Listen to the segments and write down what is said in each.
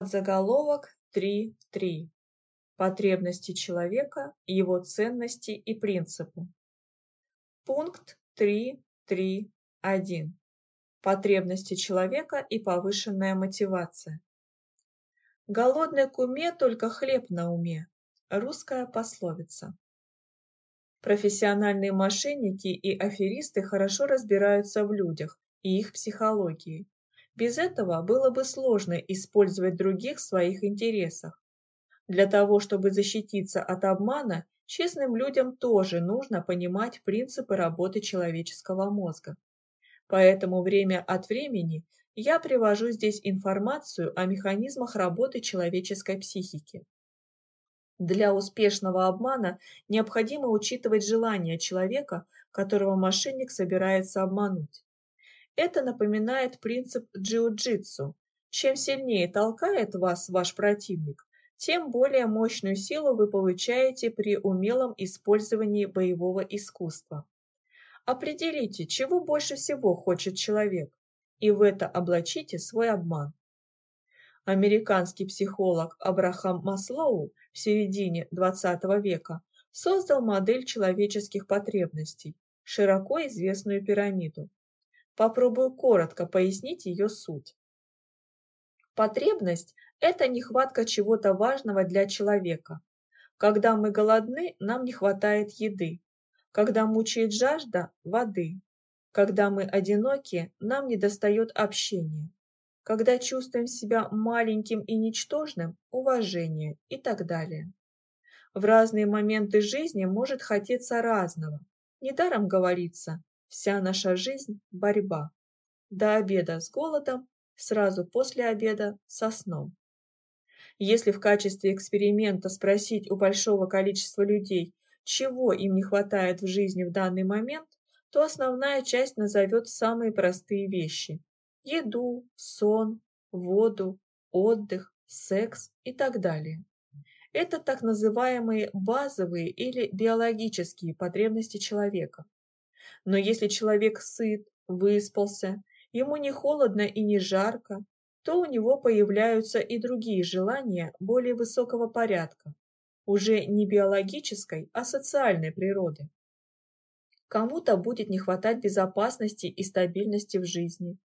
Заголовок 3.3. Потребности человека, его ценности и принципы. Пункт 3.3.1. Потребности человека и повышенная мотивация. Голодный к уме, только хлеб на уме. Русская пословица. Профессиональные мошенники и аферисты хорошо разбираются в людях и их психологии. Без этого было бы сложно использовать других в своих интересах. Для того, чтобы защититься от обмана, честным людям тоже нужно понимать принципы работы человеческого мозга. Поэтому время от времени я привожу здесь информацию о механизмах работы человеческой психики. Для успешного обмана необходимо учитывать желание человека, которого мошенник собирается обмануть. Это напоминает принцип джиу-джитсу. Чем сильнее толкает вас ваш противник, тем более мощную силу вы получаете при умелом использовании боевого искусства. Определите, чего больше всего хочет человек, и в это облачите свой обман. Американский психолог Абрахам Маслоу в середине XX века создал модель человеческих потребностей, широко известную пирамиду. Попробую коротко пояснить ее суть. Потребность – это нехватка чего-то важного для человека. Когда мы голодны, нам не хватает еды. Когда мучает жажда – воды. Когда мы одиноки, нам недостает общения когда чувствуем себя маленьким и ничтожным, уважение и так далее. В разные моменты жизни может хотеться разного. Недаром говорится, вся наша жизнь – борьба. До обеда с голодом, сразу после обеда со сном. Если в качестве эксперимента спросить у большого количества людей, чего им не хватает в жизни в данный момент, то основная часть назовет самые простые вещи еду, сон, воду, отдых, секс и так далее. Это так называемые базовые или биологические потребности человека. Но если человек сыт, выспался, ему не холодно и не жарко, то у него появляются и другие желания более высокого порядка, уже не биологической, а социальной природы. Кому-то будет не хватать безопасности и стабильности в жизни,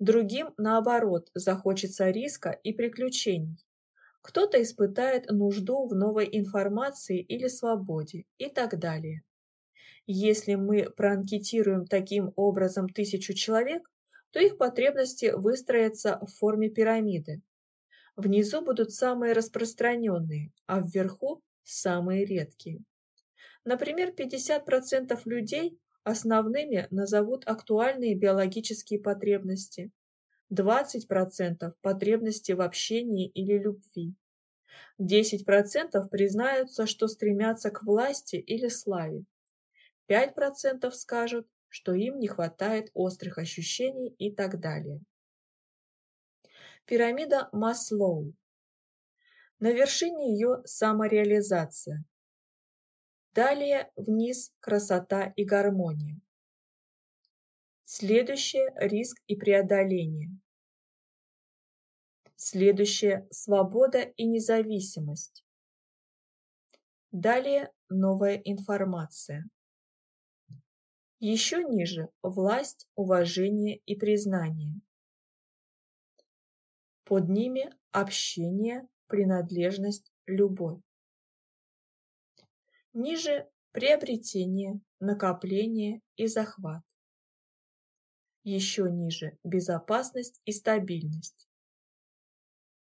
Другим, наоборот, захочется риска и приключений. Кто-то испытает нужду в новой информации или свободе и так далее. Если мы проанкетируем таким образом тысячу человек, то их потребности выстроятся в форме пирамиды. Внизу будут самые распространенные, а вверху – самые редкие. Например, 50% людей Основными назовут актуальные биологические потребности, 20% – потребности в общении или любви, 10% признаются, что стремятся к власти или славе, 5% скажут, что им не хватает острых ощущений и так далее. Пирамида Маслоу. На вершине ее самореализация, Далее вниз красота и гармония. Следующее – риск и преодоление. Следующее – свобода и независимость. Далее новая информация. Еще ниже – власть, уважение и признание. Под ними – общение, принадлежность, любовь. Ниже приобретение, накопление и захват. Еще ниже безопасность и стабильность.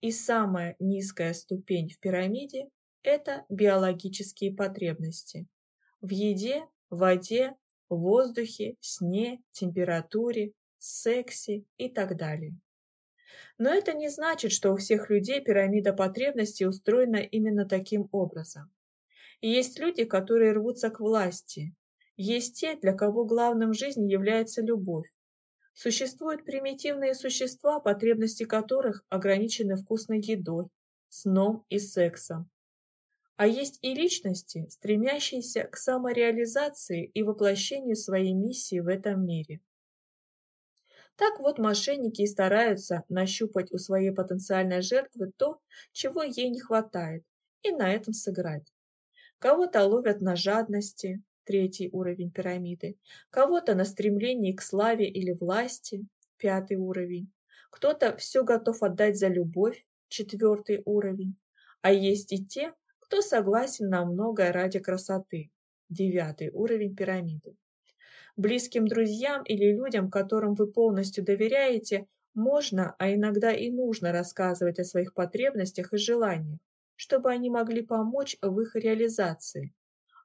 И самая низкая ступень в пирамиде – это биологические потребности. В еде, воде, воздухе, сне, температуре, сексе и так далее. Но это не значит, что у всех людей пирамида потребностей устроена именно таким образом. Есть люди, которые рвутся к власти. Есть те, для кого главным в жизни является любовь. Существуют примитивные существа, потребности которых ограничены вкусной едой, сном и сексом. А есть и личности, стремящиеся к самореализации и воплощению своей миссии в этом мире. Так вот, мошенники и стараются нащупать у своей потенциальной жертвы то, чего ей не хватает, и на этом сыграть. Кого-то ловят на жадности, третий уровень пирамиды, кого-то на стремлении к славе или власти, пятый уровень, кто-то все готов отдать за любовь, четвертый уровень, а есть и те, кто согласен на многое ради красоты, девятый уровень пирамиды. Близким друзьям или людям, которым вы полностью доверяете, можно, а иногда и нужно рассказывать о своих потребностях и желаниях, чтобы они могли помочь в их реализации.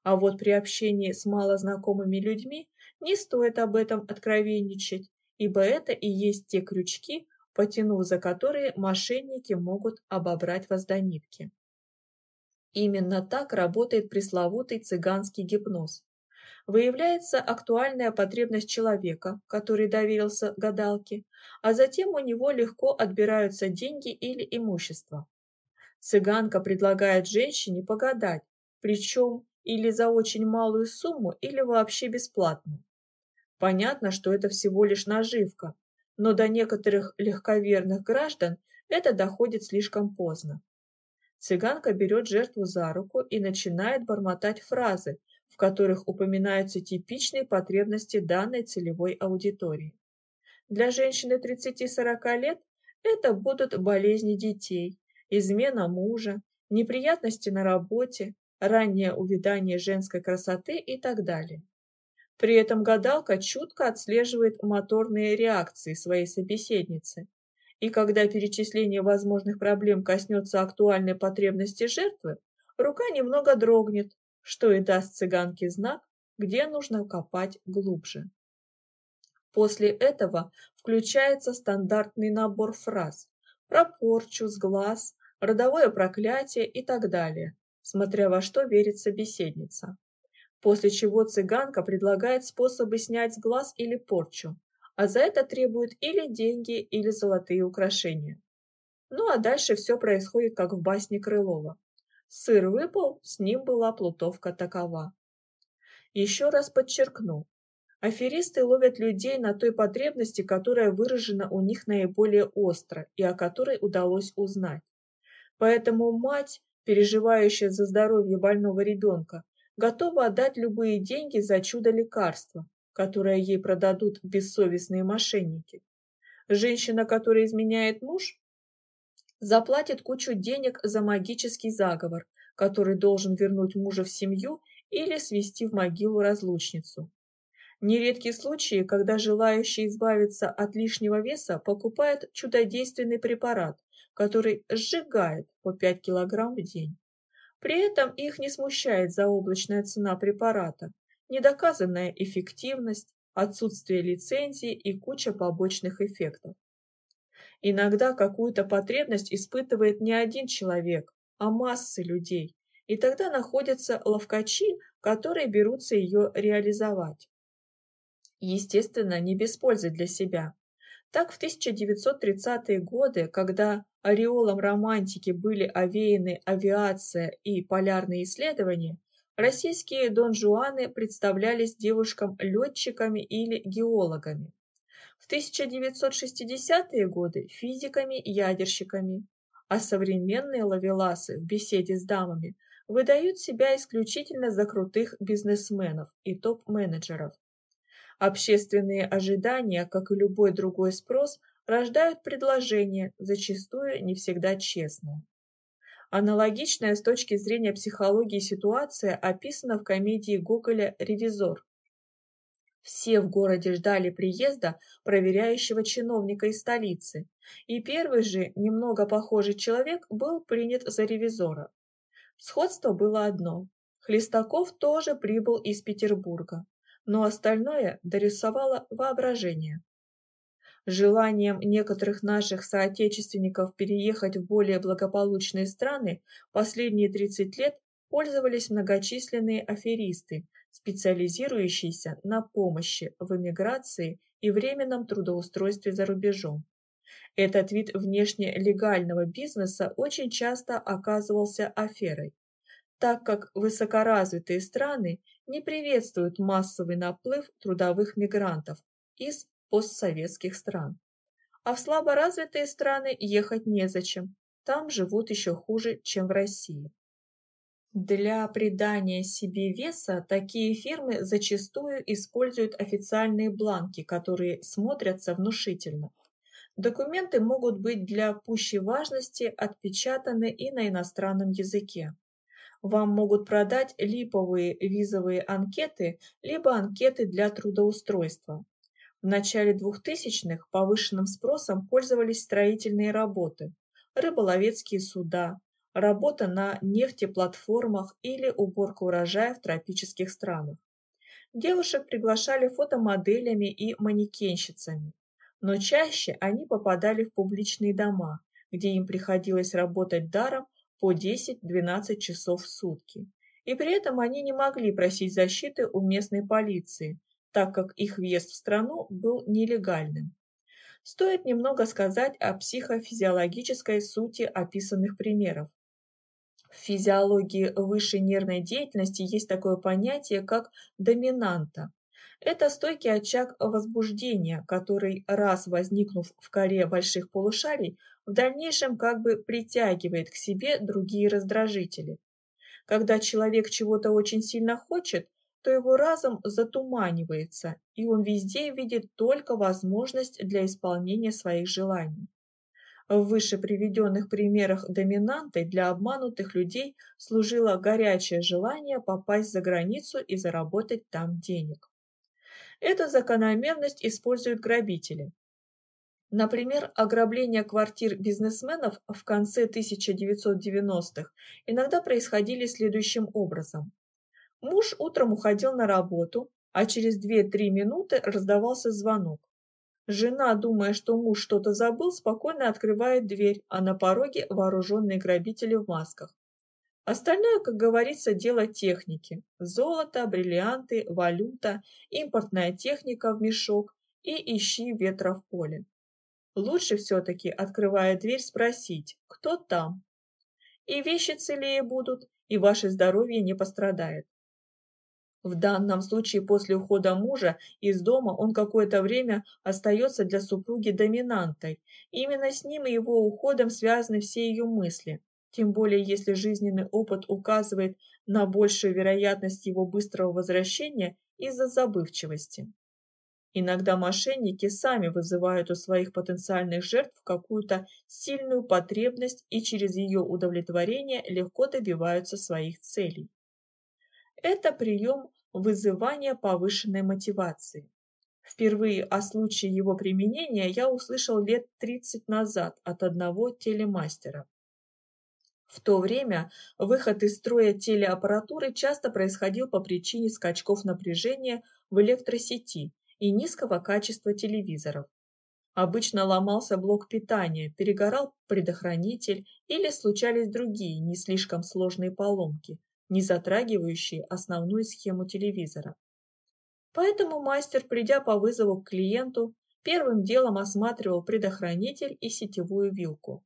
А вот при общении с малознакомыми людьми не стоит об этом откровенничать, ибо это и есть те крючки, потянув за которые мошенники могут обобрать вас до нитки. Именно так работает пресловутый цыганский гипноз. Выявляется актуальная потребность человека, который доверился гадалке, а затем у него легко отбираются деньги или имущество. Цыганка предлагает женщине погадать, причем или за очень малую сумму, или вообще бесплатно. Понятно, что это всего лишь наживка, но до некоторых легковерных граждан это доходит слишком поздно. Цыганка берет жертву за руку и начинает бормотать фразы, в которых упоминаются типичные потребности данной целевой аудитории. Для женщины 30-40 лет это будут болезни детей, измена мужа, неприятности на работе, раннее увядание женской красоты и так далее. При этом гадалка чутко отслеживает моторные реакции своей собеседницы, и когда перечисление возможных проблем коснется актуальной потребности жертвы, рука немного дрогнет, что и даст цыганке знак, где нужно копать глубже. После этого включается стандартный набор фраз про порчу, сглаз, родовое проклятие и так далее, смотря во что верит собеседница. После чего цыганка предлагает способы снять с глаз или порчу, а за это требует или деньги, или золотые украшения. Ну а дальше все происходит, как в басне Крылова. Сыр выпал, с ним была плутовка такова. Еще раз подчеркну, аферисты ловят людей на той потребности, которая выражена у них наиболее остро и о которой удалось узнать. Поэтому мать, переживающая за здоровье больного ребенка, готова отдать любые деньги за чудо лекарства, которое ей продадут бессовестные мошенники. Женщина, которая изменяет муж, заплатит кучу денег за магический заговор, который должен вернуть мужа в семью или свести в могилу разлучницу. Нередки случаи, когда желающие избавиться от лишнего веса покупают чудодейственный препарат, который сжигает по 5 кг в день. При этом их не смущает заоблачная цена препарата, недоказанная эффективность, отсутствие лицензии и куча побочных эффектов. Иногда какую-то потребность испытывает не один человек, а массы людей, и тогда находятся ловкачи, которые берутся ее реализовать. Естественно, не без пользы для себя. Так в 1930-е годы, когда ореолом романтики были овеяны авиация и полярные исследования, российские донжуаны представлялись девушкам-летчиками или геологами. В 1960-е годы – физиками и ядерщиками, а современные лавеласы в беседе с дамами выдают себя исключительно за крутых бизнесменов и топ-менеджеров. Общественные ожидания, как и любой другой спрос, рождают предложения, зачастую не всегда честные. Аналогичная с точки зрения психологии ситуация описана в комедии Гоголя «Ревизор». Все в городе ждали приезда проверяющего чиновника из столицы, и первый же, немного похожий человек, был принят за ревизора. Сходство было одно. Хлестаков тоже прибыл из Петербурга, но остальное дорисовало воображение. Желанием некоторых наших соотечественников переехать в более благополучные страны последние 30 лет пользовались многочисленные аферисты, специализирующиеся на помощи в эмиграции и временном трудоустройстве за рубежом. Этот вид внешне легального бизнеса очень часто оказывался аферой, так как высокоразвитые страны не приветствуют массовый наплыв трудовых мигрантов из постсоветских стран. А в слаборазвитые страны ехать незачем, там живут еще хуже, чем в России. Для придания себе веса такие фирмы зачастую используют официальные бланки, которые смотрятся внушительно. Документы могут быть для пущей важности отпечатаны и на иностранном языке. Вам могут продать липовые визовые анкеты, либо анкеты для трудоустройства. В начале 2000-х повышенным спросом пользовались строительные работы, рыболовецкие суда, работа на нефтеплатформах или уборка урожая в тропических странах. Девушек приглашали фотомоделями и манекенщицами, но чаще они попадали в публичные дома, где им приходилось работать даром по 10-12 часов в сутки. И при этом они не могли просить защиты у местной полиции, так как их въезд в страну был нелегальным. Стоит немного сказать о психофизиологической сути описанных примеров. В физиологии высшей нервной деятельности есть такое понятие, как доминанта. Это стойкий очаг возбуждения, который, раз возникнув в коре больших полушарий, в дальнейшем как бы притягивает к себе другие раздражители. Когда человек чего-то очень сильно хочет, то его разум затуманивается, и он везде видит только возможность для исполнения своих желаний. В выше приведенных примерах доминантой для обманутых людей служило горячее желание попасть за границу и заработать там денег. Эту закономерность используют грабители. Например, ограбления квартир бизнесменов в конце 1990-х иногда происходили следующим образом. Муж утром уходил на работу, а через 2-3 минуты раздавался звонок. Жена, думая, что муж что-то забыл, спокойно открывает дверь, а на пороге вооруженные грабители в масках. Остальное, как говорится, дело техники. Золото, бриллианты, валюта, импортная техника в мешок и ищи ветра в поле. Лучше все-таки, открывая дверь, спросить, кто там. И вещи целее будут, и ваше здоровье не пострадает. В данном случае после ухода мужа из дома он какое-то время остается для супруги доминантой. Именно с ним и его уходом связаны все ее мысли. Тем более, если жизненный опыт указывает на большую вероятность его быстрого возвращения из-за забывчивости. Иногда мошенники сами вызывают у своих потенциальных жертв какую-то сильную потребность и через ее удовлетворение легко добиваются своих целей. Это прием вызывания повышенной мотивации. Впервые о случае его применения я услышал лет 30 назад от одного телемастера. В то время выход из строя телеаппаратуры часто происходил по причине скачков напряжения в электросети и низкого качества телевизоров. Обычно ломался блок питания, перегорал предохранитель или случались другие не слишком сложные поломки, не затрагивающие основную схему телевизора. Поэтому мастер, придя по вызову к клиенту, первым делом осматривал предохранитель и сетевую вилку.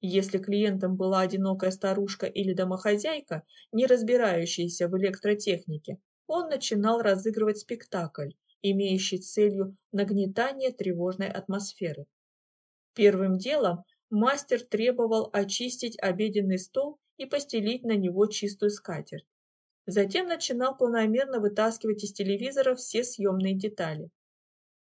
Если клиентом была одинокая старушка или домохозяйка, не разбирающаяся в электротехнике, он начинал разыгрывать спектакль, имеющий целью нагнетание тревожной атмосферы. Первым делом мастер требовал очистить обеденный стол и постелить на него чистую скатерть. Затем начинал планомерно вытаскивать из телевизора все съемные детали.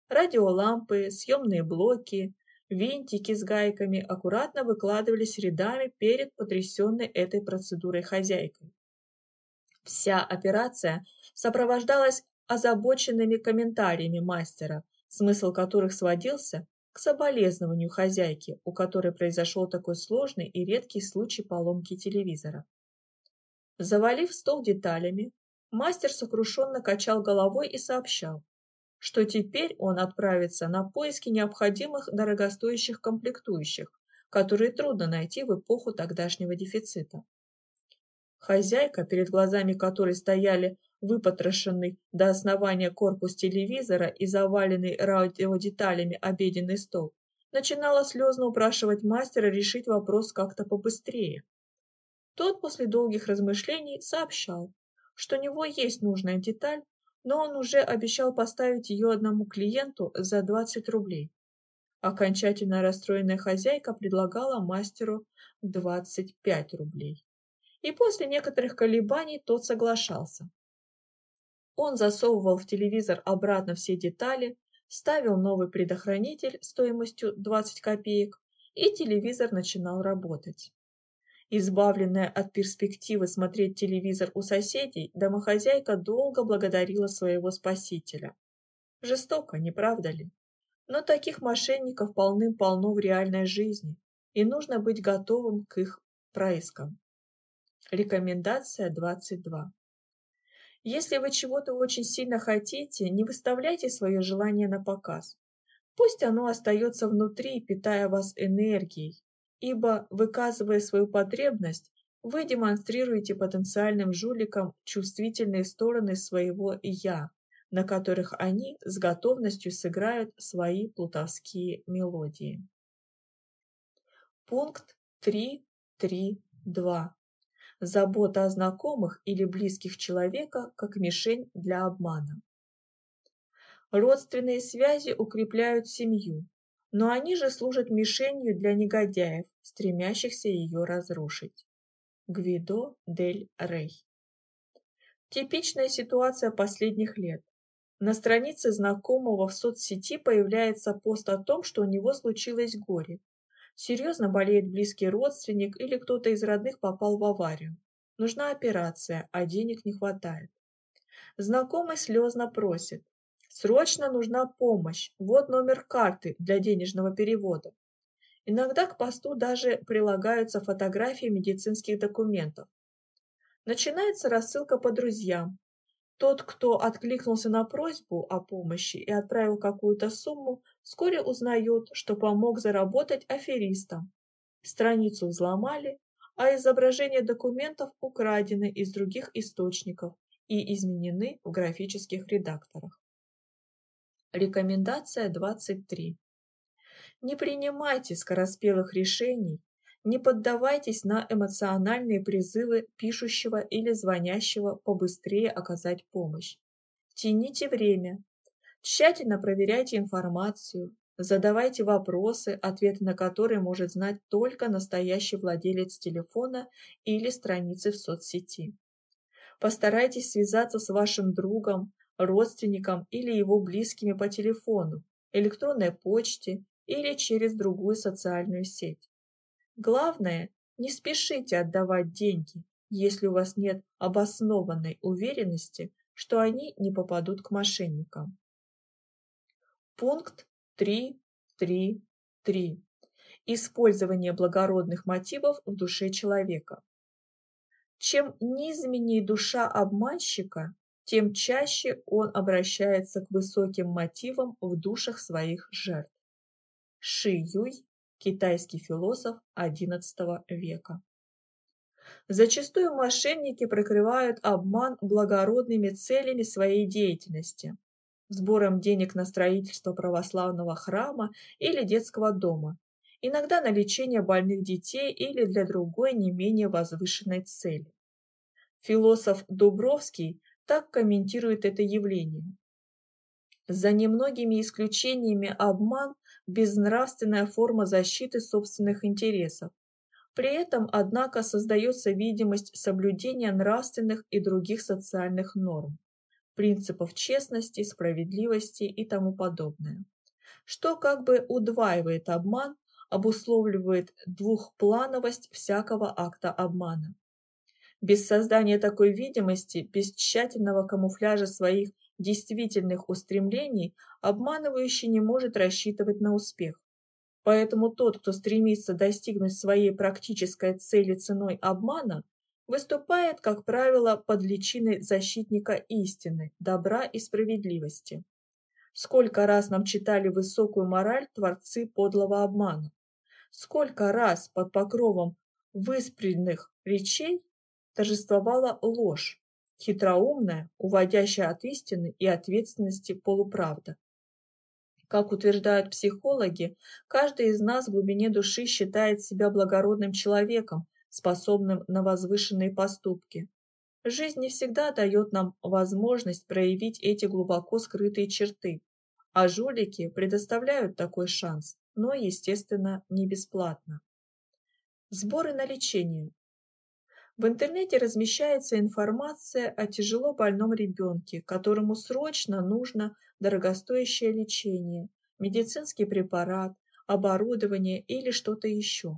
Радиолампы, съемные блоки, винтики с гайками аккуратно выкладывались рядами перед потрясенной этой процедурой хозяйкой. Вся операция сопровождалась озабоченными комментариями мастера, смысл которых сводился к соболезнованию хозяйки, у которой произошел такой сложный и редкий случай поломки телевизора. Завалив стол деталями, мастер сокрушенно качал головой и сообщал, что теперь он отправится на поиски необходимых дорогостоящих комплектующих, которые трудно найти в эпоху тогдашнего дефицита. Хозяйка, перед глазами которой стояли выпотрошенный до основания корпус телевизора и заваленный радиодеталями обеденный стол, начинала слезно упрашивать мастера решить вопрос как-то побыстрее. Тот после долгих размышлений сообщал, что у него есть нужная деталь, но он уже обещал поставить ее одному клиенту за 20 рублей. Окончательно расстроенная хозяйка предлагала мастеру 25 рублей. И после некоторых колебаний тот соглашался. Он засовывал в телевизор обратно все детали, ставил новый предохранитель стоимостью 20 копеек, и телевизор начинал работать. Избавленная от перспективы смотреть телевизор у соседей, домохозяйка долго благодарила своего спасителя. Жестоко, не правда ли? Но таких мошенников полным-полно в реальной жизни, и нужно быть готовым к их проискам. Рекомендация 22. Если вы чего-то очень сильно хотите, не выставляйте свое желание на показ. Пусть оно остается внутри, питая вас энергией, ибо, выказывая свою потребность, вы демонстрируете потенциальным жуликам чувствительные стороны своего «я», на которых они с готовностью сыграют свои плутовские мелодии. Пункт 3.3.2. Забота о знакомых или близких человека как мишень для обмана. Родственные связи укрепляют семью, но они же служат мишенью для негодяев, стремящихся ее разрушить. Гвидо дель Рей Типичная ситуация последних лет. На странице знакомого в соцсети появляется пост о том, что у него случилось горе. Серьезно болеет близкий родственник или кто-то из родных попал в аварию. Нужна операция, а денег не хватает. Знакомый слезно просит. Срочно нужна помощь. Вот номер карты для денежного перевода. Иногда к посту даже прилагаются фотографии медицинских документов. Начинается рассылка по друзьям, тот, кто откликнулся на просьбу о помощи и отправил какую-то сумму, вскоре узнает, что помог заработать аферистам. Страницу взломали, а изображения документов украдены из других источников и изменены в графических редакторах. Рекомендация 23. Не принимайте скороспелых решений не поддавайтесь на эмоциональные призывы пишущего или звонящего побыстрее оказать помощь. Тяните время. Тщательно проверяйте информацию. Задавайте вопросы, ответы на которые может знать только настоящий владелец телефона или страницы в соцсети. Постарайтесь связаться с вашим другом, родственником или его близкими по телефону, электронной почте или через другую социальную сеть. Главное, не спешите отдавать деньги, если у вас нет обоснованной уверенности, что они не попадут к мошенникам. Пункт 3.3.3. Использование благородных мотивов в душе человека. Чем низменнее душа обманщика, тем чаще он обращается к высоким мотивам в душах своих жертв. Ши Юй китайский философ XI века. Зачастую мошенники прикрывают обман благородными целями своей деятельности – сбором денег на строительство православного храма или детского дома, иногда на лечение больных детей или для другой не менее возвышенной цели. Философ Дубровский так комментирует это явление. За немногими исключениями обман безнравственная форма защиты собственных интересов. При этом, однако, создается видимость соблюдения нравственных и других социальных норм, принципов честности, справедливости и тому подобное, что как бы удваивает обман, обусловливает двухплановость всякого акта обмана. Без создания такой видимости, без тщательного камуфляжа своих действительных устремлений, обманывающий не может рассчитывать на успех. Поэтому тот, кто стремится достигнуть своей практической цели ценой обмана, выступает, как правило, под личиной защитника истины, добра и справедливости. Сколько раз нам читали высокую мораль творцы подлого обмана? Сколько раз под покровом выспренных речей торжествовала ложь, хитроумная, уводящая от истины и ответственности полуправда. Как утверждают психологи, каждый из нас в глубине души считает себя благородным человеком, способным на возвышенные поступки. Жизнь не всегда дает нам возможность проявить эти глубоко скрытые черты, а жулики предоставляют такой шанс, но, естественно, не бесплатно. Сборы на лечение. В интернете размещается информация о тяжело больном ребенке, которому срочно нужно дорогостоящее лечение, медицинский препарат, оборудование или что-то еще.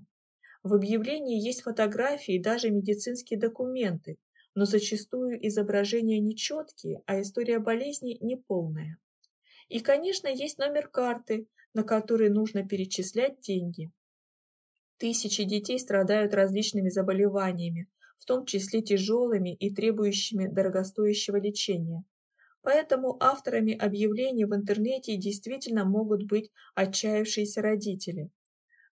В объявлении есть фотографии и даже медицинские документы, но зачастую изображения нечеткие, а история болезни неполная. И, конечно, есть номер карты, на который нужно перечислять деньги. Тысячи детей страдают различными заболеваниями, в том числе тяжелыми и требующими дорогостоящего лечения. Поэтому авторами объявлений в интернете действительно могут быть отчаявшиеся родители.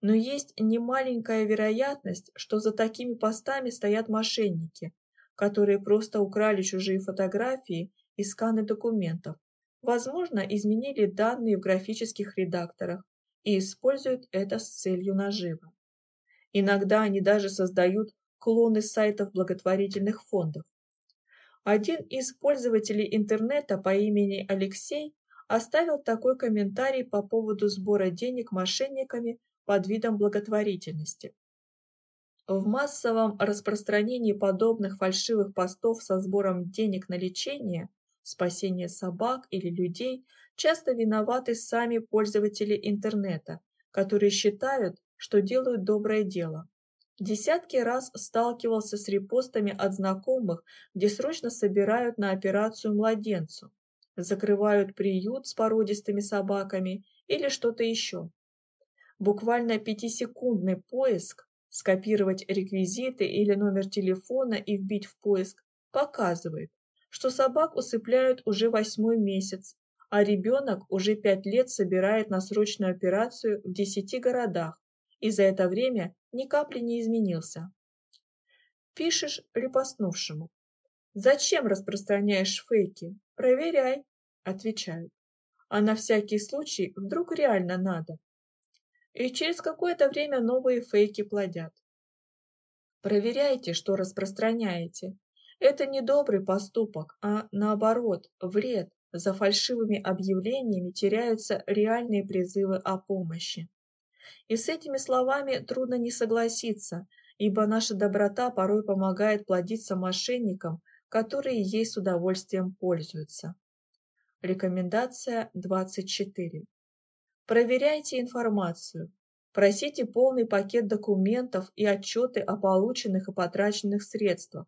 Но есть немаленькая вероятность, что за такими постами стоят мошенники, которые просто украли чужие фотографии и сканы документов, возможно, изменили данные в графических редакторах и используют это с целью наживы. Иногда они даже создают клоны сайтов благотворительных фондов. Один из пользователей интернета по имени Алексей оставил такой комментарий по поводу сбора денег мошенниками под видом благотворительности. В массовом распространении подобных фальшивых постов со сбором денег на лечение, спасение собак или людей часто виноваты сами пользователи интернета, которые считают, что делают доброе дело. Десятки раз сталкивался с репостами от знакомых, где срочно собирают на операцию младенцу, закрывают приют с породистыми собаками или что-то еще. Буквально пятисекундный поиск скопировать реквизиты или номер телефона и вбить в поиск, показывает, что собак усыпляют уже восьмой месяц, а ребенок уже пять лет собирает на срочную операцию в десяти городах и за это время ни капли не изменился. Пишешь репостнувшему. «Зачем распространяешь фейки? Проверяй», – отвечают. А на всякий случай вдруг реально надо и через какое-то время новые фейки плодят. Проверяйте, что распространяете. Это не добрый поступок, а наоборот, вред. За фальшивыми объявлениями теряются реальные призывы о помощи. И с этими словами трудно не согласиться, ибо наша доброта порой помогает плодиться мошенникам, которые ей с удовольствием пользуются. Рекомендация 24. Проверяйте информацию. Просите полный пакет документов и отчеты о полученных и потраченных средствах.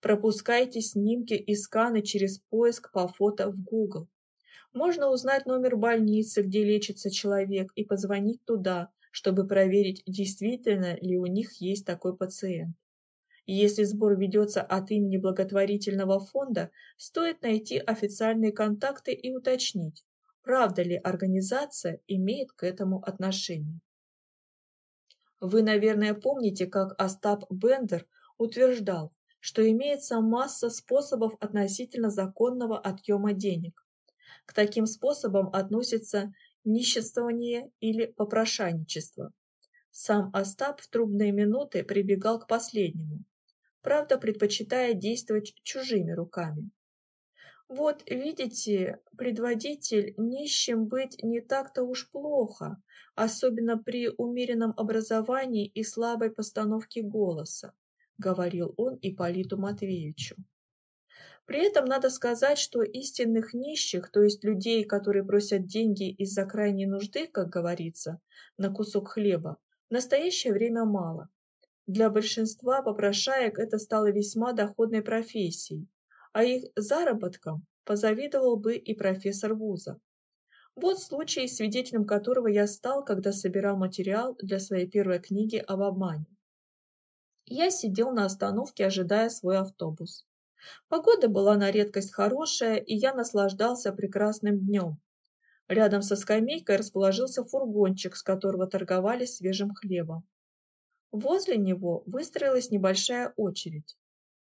Пропускайте снимки и сканы через поиск по фото в Google. Можно узнать номер больницы, где лечится человек, и позвонить туда, чтобы проверить, действительно ли у них есть такой пациент. Если сбор ведется от имени благотворительного фонда, стоит найти официальные контакты и уточнить, правда ли организация имеет к этому отношение. Вы, наверное, помните, как Остап Бендер утверждал, что имеется масса способов относительно законного отъема денег. К таким способам относятся нищенствование или попрошайничество. Сам Остап в трудные минуты прибегал к последнему, правда предпочитая действовать чужими руками. Вот, видите, предводитель, нищим быть не так-то уж плохо, особенно при умеренном образовании и слабой постановке голоса, говорил он Ипполиту Матвеевичу. При этом надо сказать, что истинных нищих, то есть людей, которые просят деньги из-за крайней нужды, как говорится, на кусок хлеба, в настоящее время мало. Для большинства попрошаек это стало весьма доходной профессией, а их заработкам позавидовал бы и профессор вуза. Вот случай, свидетелем которого я стал, когда собирал материал для своей первой книги об обмане. Я сидел на остановке, ожидая свой автобус. Погода была на редкость хорошая, и я наслаждался прекрасным днем. Рядом со скамейкой расположился фургончик, с которого торговали свежим хлебом. Возле него выстроилась небольшая очередь.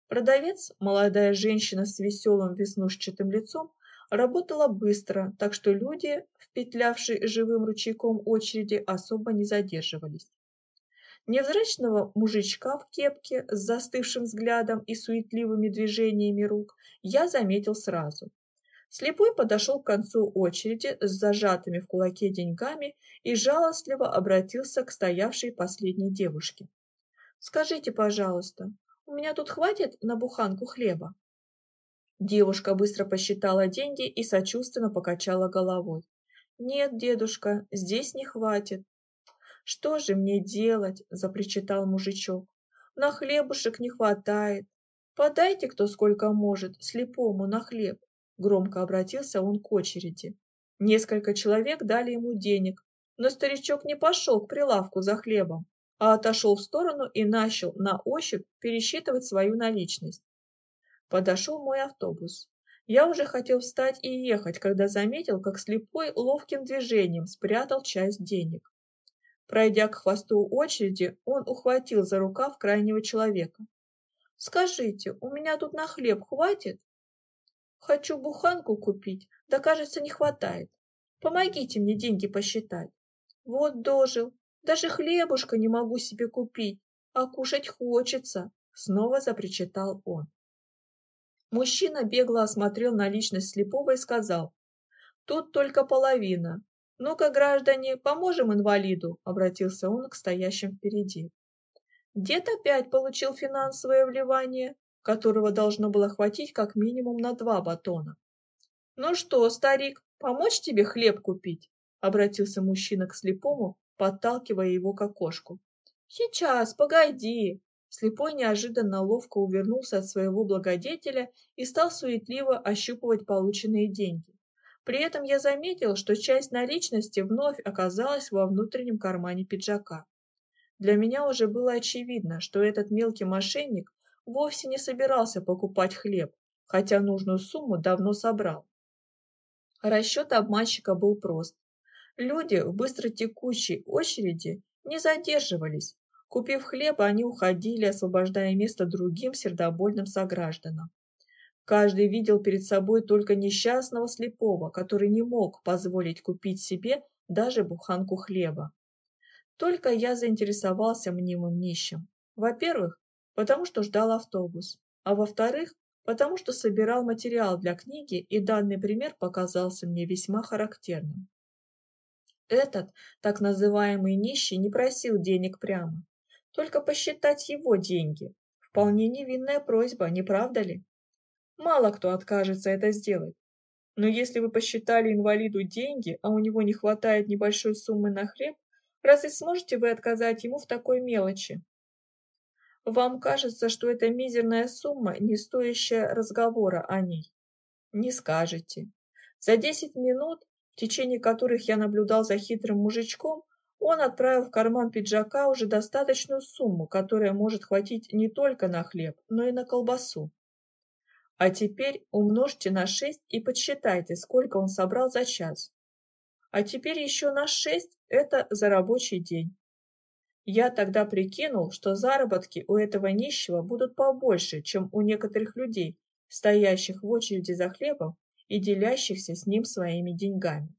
Продавец, молодая женщина с веселым веснушчатым лицом, работала быстро, так что люди, впетлявшие живым ручейком очереди, особо не задерживались. Невзрачного мужичка в кепке с застывшим взглядом и суетливыми движениями рук я заметил сразу. Слепой подошел к концу очереди с зажатыми в кулаке деньгами и жалостливо обратился к стоявшей последней девушке. «Скажите, пожалуйста, у меня тут хватит на буханку хлеба?» Девушка быстро посчитала деньги и сочувственно покачала головой. «Нет, дедушка, здесь не хватит». «Что же мне делать?» – запричитал мужичок. «На хлебушек не хватает. Подайте кто сколько может, слепому на хлеб». Громко обратился он к очереди. Несколько человек дали ему денег, но старичок не пошел к прилавку за хлебом, а отошел в сторону и начал на ощупь пересчитывать свою наличность. Подошел мой автобус. Я уже хотел встать и ехать, когда заметил, как слепой ловким движением спрятал часть денег. Пройдя к хвосту очереди, он ухватил за рукав крайнего человека. «Скажите, у меня тут на хлеб хватит?» «Хочу буханку купить, да, кажется, не хватает. Помогите мне деньги посчитать. Вот дожил, даже хлебушка не могу себе купить, а кушать хочется», снова запричитал он. Мужчина бегло осмотрел наличность слепого и сказал, «Тут только половина. Ну-ка, граждане, поможем инвалиду», — обратился он к стоящим впереди. Дед опять получил финансовое вливание, которого должно было хватить как минимум на два батона. «Ну что, старик, помочь тебе хлеб купить?» — обратился мужчина к слепому, подталкивая его к окошку. «Сейчас, погоди!» Слепой неожиданно ловко увернулся от своего благодетеля и стал суетливо ощупывать полученные деньги. При этом я заметил, что часть наличности вновь оказалась во внутреннем кармане пиджака. Для меня уже было очевидно, что этот мелкий мошенник вовсе не собирался покупать хлеб, хотя нужную сумму давно собрал. Расчет обманщика был прост. Люди в быстротекущей очереди не задерживались, Купив хлеб, они уходили, освобождая место другим сердобольным согражданам. Каждый видел перед собой только несчастного слепого, который не мог позволить купить себе даже буханку хлеба. Только я заинтересовался мнимым нищим. Во-первых, потому что ждал автобус, а во-вторых, потому что собирал материал для книги, и данный пример показался мне весьма характерным. Этот, так называемый нищий, не просил денег прямо. Только посчитать его деньги. Вполне невинная просьба, не правда ли? Мало кто откажется это сделать. Но если вы посчитали инвалиду деньги, а у него не хватает небольшой суммы на хлеб, разве сможете вы отказать ему в такой мелочи? Вам кажется, что это мизерная сумма, не стоящая разговора о ней. Не скажете. За 10 минут, в течение которых я наблюдал за хитрым мужичком, он отправил в карман пиджака уже достаточную сумму, которая может хватить не только на хлеб, но и на колбасу. А теперь умножьте на 6 и подсчитайте, сколько он собрал за час. А теперь еще на 6 – это за рабочий день. Я тогда прикинул, что заработки у этого нищего будут побольше, чем у некоторых людей, стоящих в очереди за хлебом и делящихся с ним своими деньгами.